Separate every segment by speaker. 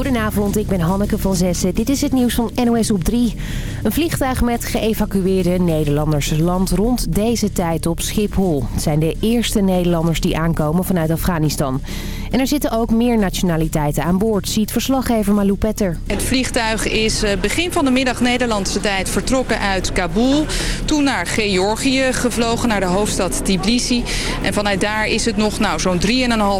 Speaker 1: Goedenavond, ik ben Hanneke van Zessen. Dit is het nieuws van NOS op 3. Een vliegtuig met geëvacueerde Nederlanders landt rond deze tijd op Schiphol. Het zijn de eerste Nederlanders die aankomen vanuit Afghanistan. En er zitten ook meer nationaliteiten aan boord, ziet verslaggever Malou Petter.
Speaker 2: Het vliegtuig is eh, begin van de middag Nederlandse tijd vertrokken uit Kabul. Toen naar Georgië gevlogen, naar de hoofdstad Tbilisi. En vanuit daar is het nog nou, zo'n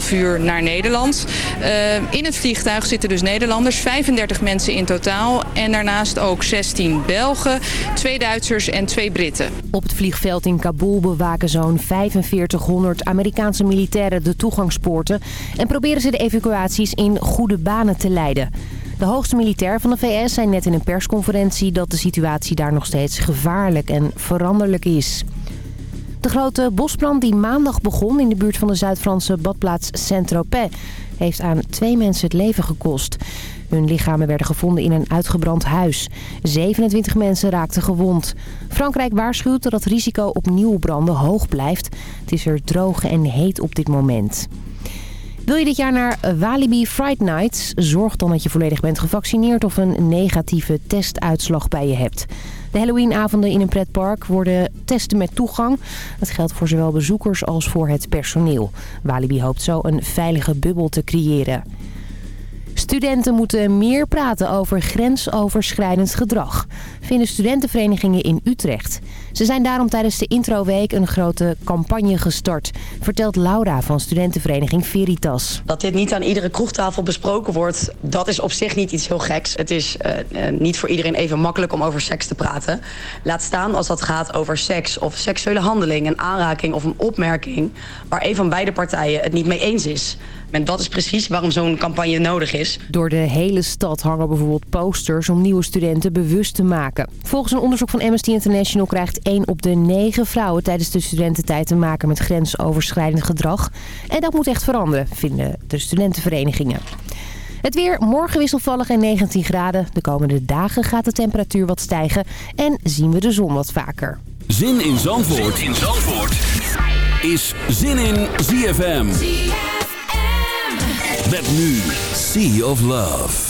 Speaker 2: 3,5 uur naar Nederland. Uh, in het vliegtuig zitten dus Nederlanders, 35 mensen in totaal. En daarnaast ook 16 Belgen, twee Duitsers en twee Britten.
Speaker 1: Op het vliegveld in Kabul bewaken zo'n 4500 Amerikaanse militairen de toegangspoorten... en proberen ze de evacuaties in goede banen te leiden. De hoogste militair van de VS zei net in een persconferentie dat de situatie daar nog steeds gevaarlijk en veranderlijk is. De grote bosbrand die maandag begon in de buurt van de Zuid-Franse badplaats Saint-Tropez heeft aan twee mensen het leven gekost. Hun lichamen werden gevonden in een uitgebrand huis. 27 mensen raakten gewond. Frankrijk waarschuwt dat het risico op nieuwe branden hoog blijft. Het is er droog en heet op dit moment. Wil je dit jaar naar Walibi Fright Nights? Zorg dan dat je volledig bent gevaccineerd of een negatieve testuitslag bij je hebt. De Halloweenavonden in een pretpark worden testen met toegang. Dat geldt voor zowel bezoekers als voor het personeel. Walibi hoopt zo een veilige bubbel te creëren. Studenten moeten meer praten over grensoverschrijdend gedrag, vinden studentenverenigingen in Utrecht. Ze zijn daarom tijdens de introweek een grote campagne gestart, vertelt Laura van studentenvereniging Veritas.
Speaker 3: Dat dit niet aan iedere kroegtafel besproken wordt, dat is op zich niet iets heel geks. Het is uh, niet voor iedereen even makkelijk om over seks te praten. Laat staan als dat gaat over seks of seksuele handeling, een aanraking of een opmerking... waar een van beide partijen het niet mee eens is... En dat is precies waarom zo'n campagne nodig is.
Speaker 1: Door de hele stad hangen bijvoorbeeld posters om nieuwe studenten bewust te maken. Volgens een onderzoek van Amnesty International krijgt 1 op de 9 vrouwen tijdens de studententijd te maken met grensoverschrijdend gedrag. En dat moet echt veranderen, vinden de studentenverenigingen. Het weer morgen wisselvallig en 19 graden. De komende dagen gaat de temperatuur wat stijgen en zien we de zon wat vaker.
Speaker 4: Zin in Zandvoort, zin in Zandvoort. is Zin in ZFM. Met nu Sea of Love.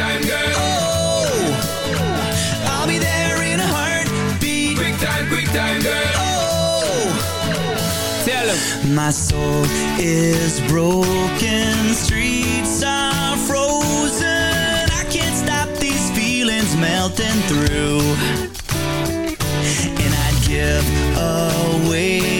Speaker 4: time, girl. Oh, I'll be there in a heartbeat. Quick time, quick time, girl. Oh, tell him. My soul is broken.
Speaker 5: Streets are frozen. I can't stop these feelings
Speaker 6: melting through. And I'd give away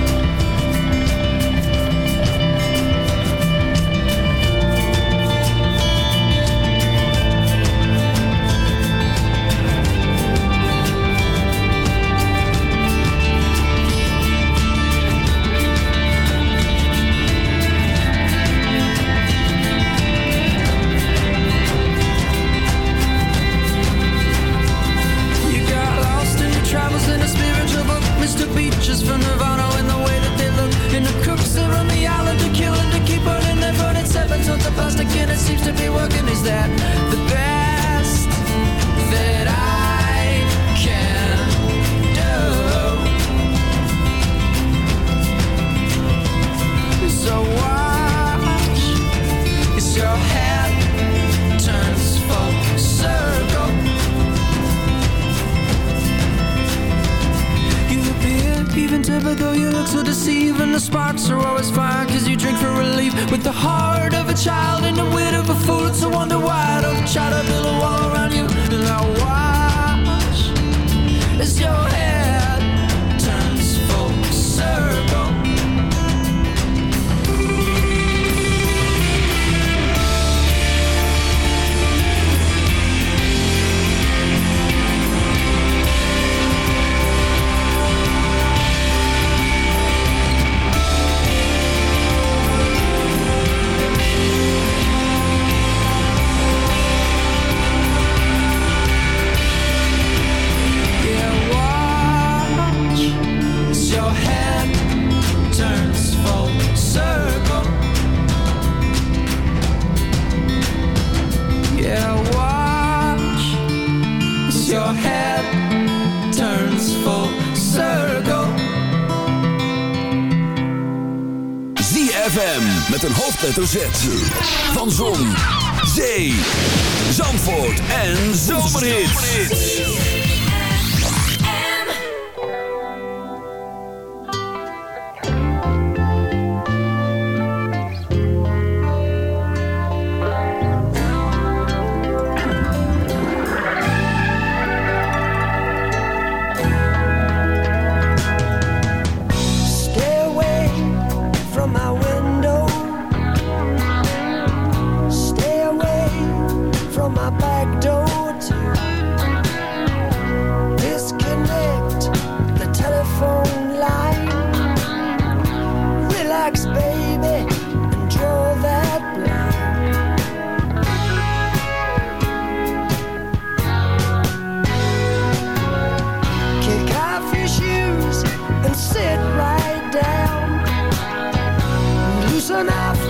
Speaker 4: enough.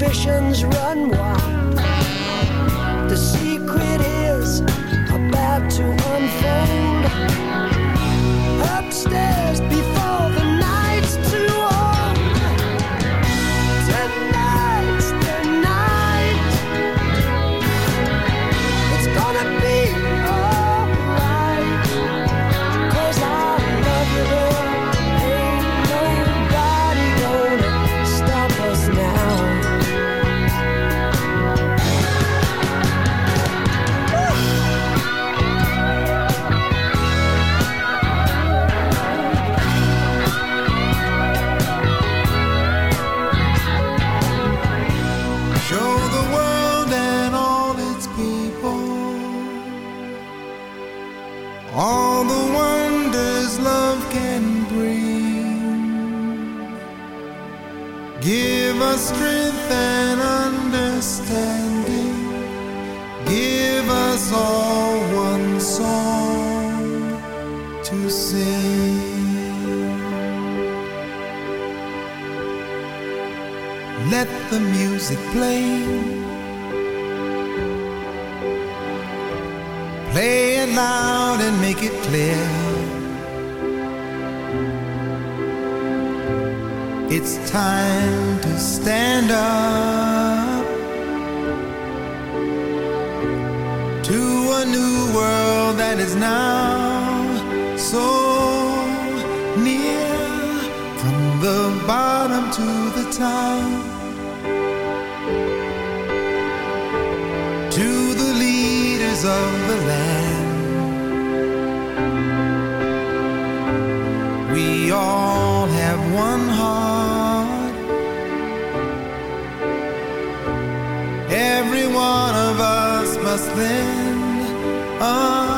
Speaker 4: ambitions run wild. us then. Oh.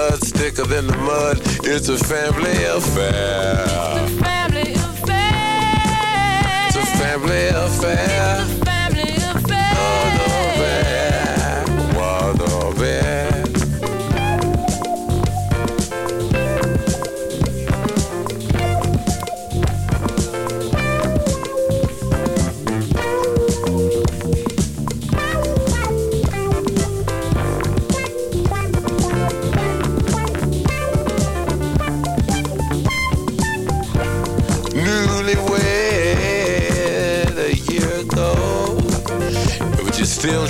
Speaker 7: Blood thicker than the mud. It's a family affair.
Speaker 8: It's a family affair.
Speaker 7: It's a family affair. It's a family affair. Oh, no, man.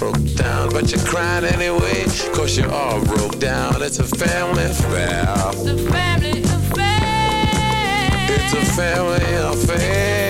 Speaker 7: broke down, but you cried anyway. Cause you're all broke down. It's a family affair. It's a family affair. It's a family affair.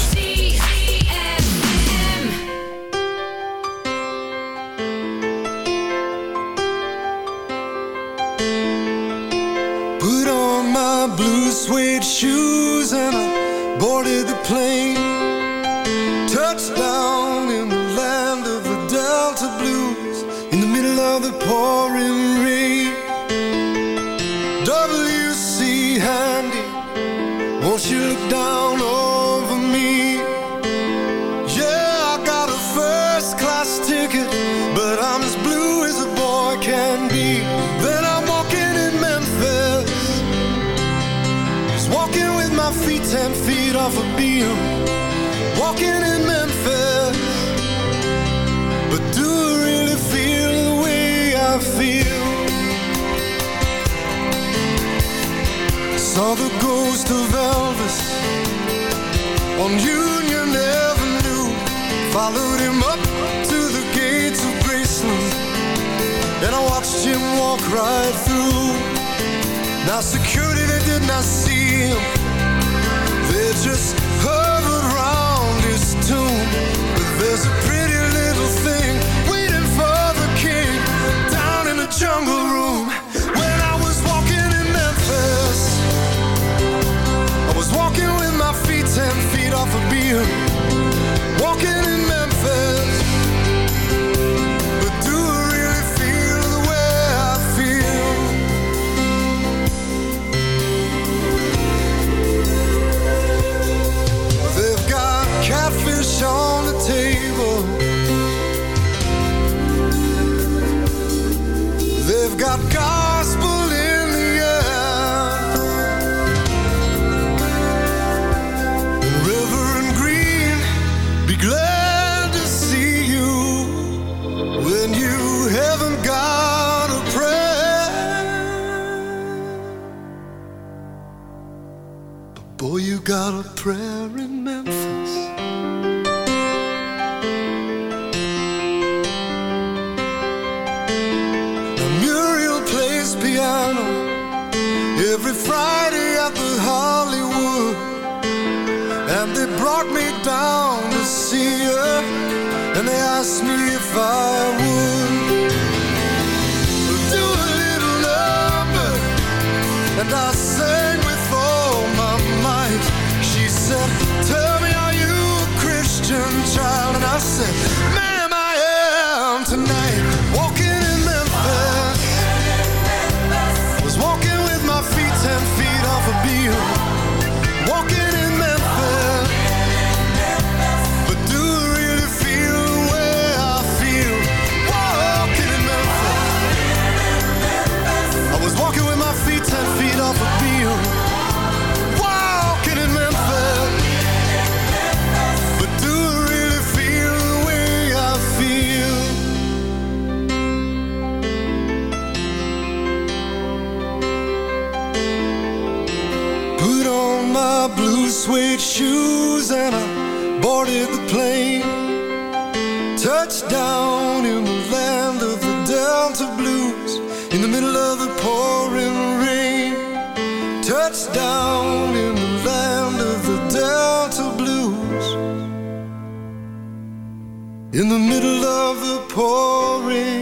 Speaker 9: The middle of the pouring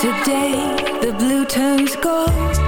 Speaker 10: Today the
Speaker 11: blue turns gold.